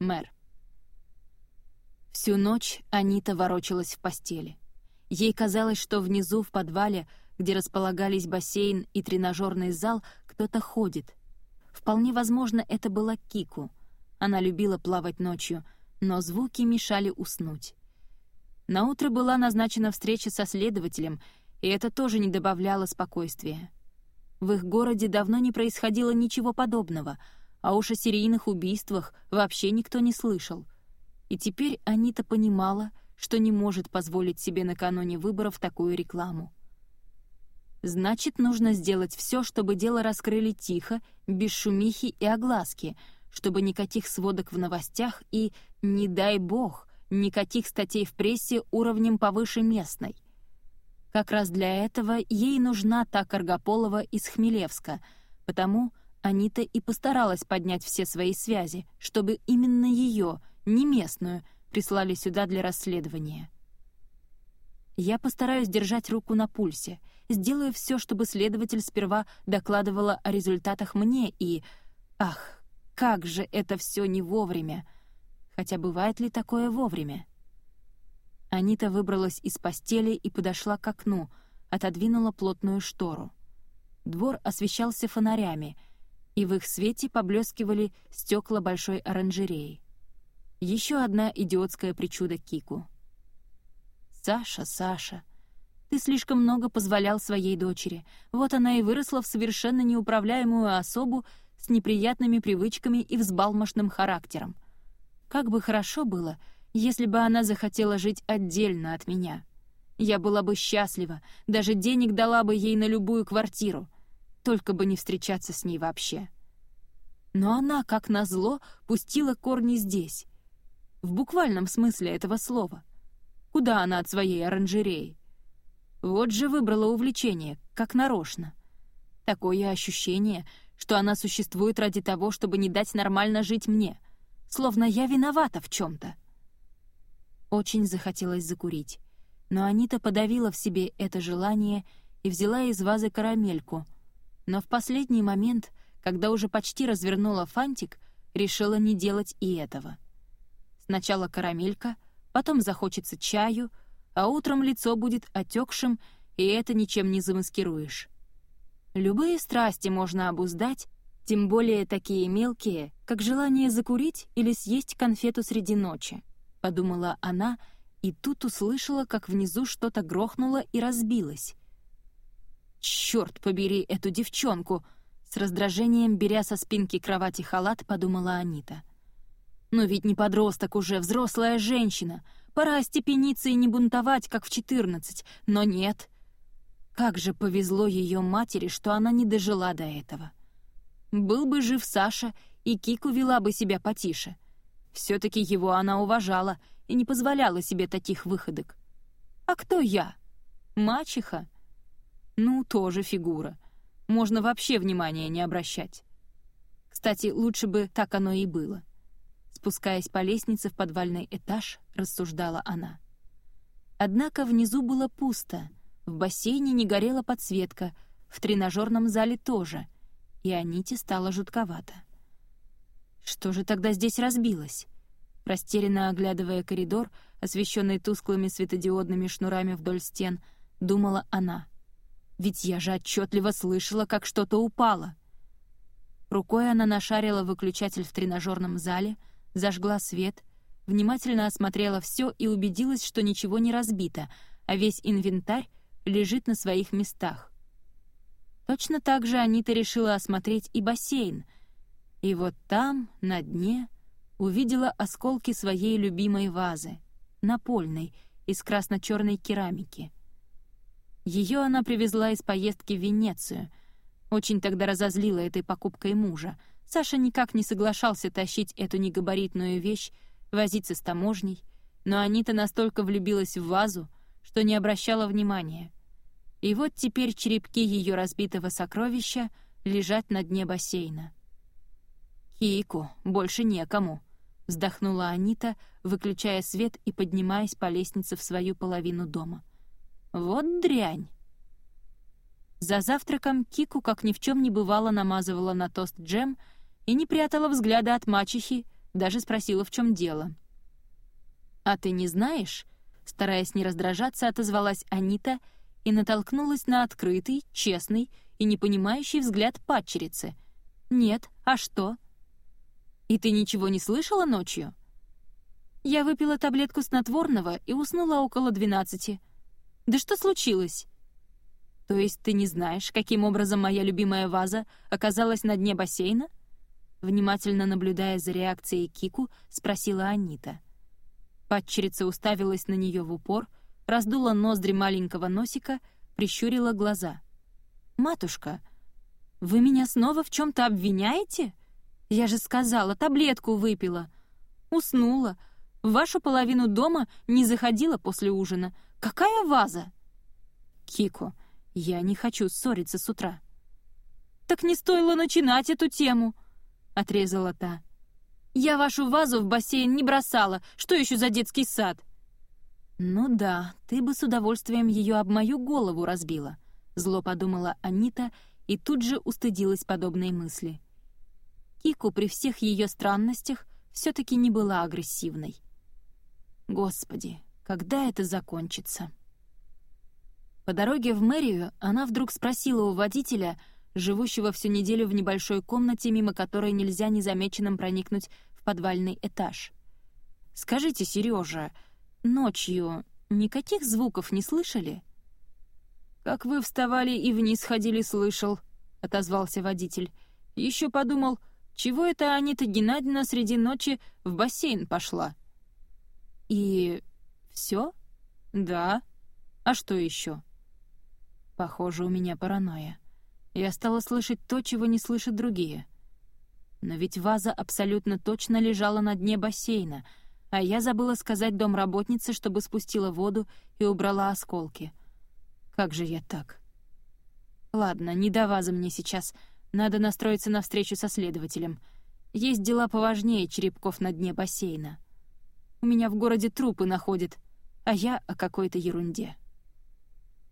Мэр. Всю ночь Анита ворочалась в постели. Ей казалось, что внизу в подвале, где располагались бассейн и тренажерный зал, кто-то ходит. Вполне возможно, это была Кику. Она любила плавать ночью, но звуки мешали уснуть. Наутро была назначена встреча со следователем, и это тоже не добавляло спокойствия. В их городе давно не происходило ничего подобного, а уж о серийных убийствах вообще никто не слышал — и теперь Анита понимала, что не может позволить себе накануне выборов такую рекламу. Значит, нужно сделать все, чтобы дело раскрыли тихо, без шумихи и огласки, чтобы никаких сводок в новостях и, не дай бог, никаких статей в прессе уровнем повыше местной. Как раз для этого ей нужна та Каргополова из Хмелевска, потому Анита и постаралась поднять все свои связи, чтобы именно ее, не местную, прислали сюда для расследования. Я постараюсь держать руку на пульсе, сделаю все, чтобы следователь сперва докладывала о результатах мне и... Ах, как же это все не вовремя! Хотя бывает ли такое вовремя? Анита выбралась из постели и подошла к окну, отодвинула плотную штору. Двор освещался фонарями, и в их свете поблескивали стекла большой оранжереи. Еще одна идиотская причуда Кику. «Саша, Саша, ты слишком много позволял своей дочери. Вот она и выросла в совершенно неуправляемую особу с неприятными привычками и взбалмошным характером. Как бы хорошо было, если бы она захотела жить отдельно от меня. Я была бы счастлива, даже денег дала бы ей на любую квартиру, только бы не встречаться с ней вообще. Но она, как назло, пустила корни здесь, в буквальном смысле этого слова. Куда она от своей оранжереи? Вот же выбрала увлечение, как нарочно. Такое ощущение, что она существует ради того, чтобы не дать нормально жить мне, словно я виновата в чем-то. Очень захотелось закурить, но Анита подавила в себе это желание и взяла из вазы карамельку, но в последний момент, когда уже почти развернула фантик, решила не делать и этого — Сначала карамелька, потом захочется чаю, а утром лицо будет отекшим, и это ничем не замаскируешь. Любые страсти можно обуздать, тем более такие мелкие, как желание закурить или съесть конфету среди ночи, — подумала она, и тут услышала, как внизу что-то грохнуло и разбилось. «Чёрт побери эту девчонку!» — с раздражением, беря со спинки кровати халат, подумала Анита. Но ведь не подросток уже, взрослая женщина. Пора остепениться и не бунтовать, как в четырнадцать. Но нет. Как же повезло ее матери, что она не дожила до этого. Был бы жив Саша, и Кику вела бы себя потише. Все-таки его она уважала и не позволяла себе таких выходок. А кто я? Мачеха? Ну, тоже фигура. Можно вообще внимания не обращать. Кстати, лучше бы так оно и было. Спускаясь по лестнице в подвальный этаж, рассуждала она. Однако внизу было пусто, в бассейне не горела подсветка, в тренажерном зале тоже, и Аните стало жутковато. Что же тогда здесь разбилось? Растерянно оглядывая коридор, освещенный тусклыми светодиодными шнурами вдоль стен, думала она. «Ведь я же отчетливо слышала, как что-то упало!» Рукой она нашарила выключатель в тренажерном зале — зажгла свет, внимательно осмотрела все и убедилась, что ничего не разбито, а весь инвентарь лежит на своих местах. Точно так же Анита решила осмотреть и бассейн. И вот там, на дне, увидела осколки своей любимой вазы, напольной, из красно-черной керамики. Ее она привезла из поездки в Венецию. Очень тогда разозлила этой покупкой мужа — Саша никак не соглашался тащить эту негабаритную вещь, возиться с таможней, но Анита настолько влюбилась в вазу, что не обращала внимания. И вот теперь черепки ее разбитого сокровища лежат на дне бассейна. «Кику, больше некому», — вздохнула Анита, выключая свет и поднимаясь по лестнице в свою половину дома. «Вот дрянь!» За завтраком Кику, как ни в чем не бывало, намазывала на тост джем — и не прятала взгляда от мачехи, даже спросила, в чем дело. «А ты не знаешь?» Стараясь не раздражаться, отозвалась Анита и натолкнулась на открытый, честный и непонимающий взгляд падчерицы. «Нет, а что?» «И ты ничего не слышала ночью?» «Я выпила таблетку снотворного и уснула около двенадцати. Да что случилось?» «То есть ты не знаешь, каким образом моя любимая ваза оказалась на дне бассейна?» Внимательно наблюдая за реакцией Кику, спросила Анита. Падчерица уставилась на нее в упор, раздула ноздри маленького носика, прищурила глаза. «Матушка, вы меня снова в чем-то обвиняете? Я же сказала, таблетку выпила. Уснула. В вашу половину дома не заходила после ужина. Какая ваза?» «Кико, я не хочу ссориться с утра». «Так не стоило начинать эту тему», — отрезала та. Я вашу вазу в бассейн не бросала. Что еще за детский сад?» «Ну да, ты бы с удовольствием ее об мою голову разбила», — зло подумала Анита и тут же устыдилась подобной мысли. Кику при всех ее странностях все-таки не была агрессивной. «Господи, когда это закончится?» По дороге в мэрию она вдруг спросила у водителя, живущего всю неделю в небольшой комнате, мимо которой нельзя незамеченным проникнуть в подвальный этаж. «Скажите, Сережа, ночью никаких звуков не слышали?» «Как вы вставали и вниз ходили, слышал», — отозвался водитель. «Еще подумал, чего это Анита Геннадьевна среди ночи в бассейн пошла?» «И... все? Да. А что еще?» «Похоже, у меня паранойя. Я стала слышать то, чего не слышат другие. Но ведь ваза абсолютно точно лежала на дне бассейна, а я забыла сказать домработнице, чтобы спустила воду и убрала осколки. Как же я так? Ладно, не до вазы мне сейчас. Надо настроиться на встречу со следователем. Есть дела поважнее черепков на дне бассейна. У меня в городе трупы находят, а я о какой-то ерунде.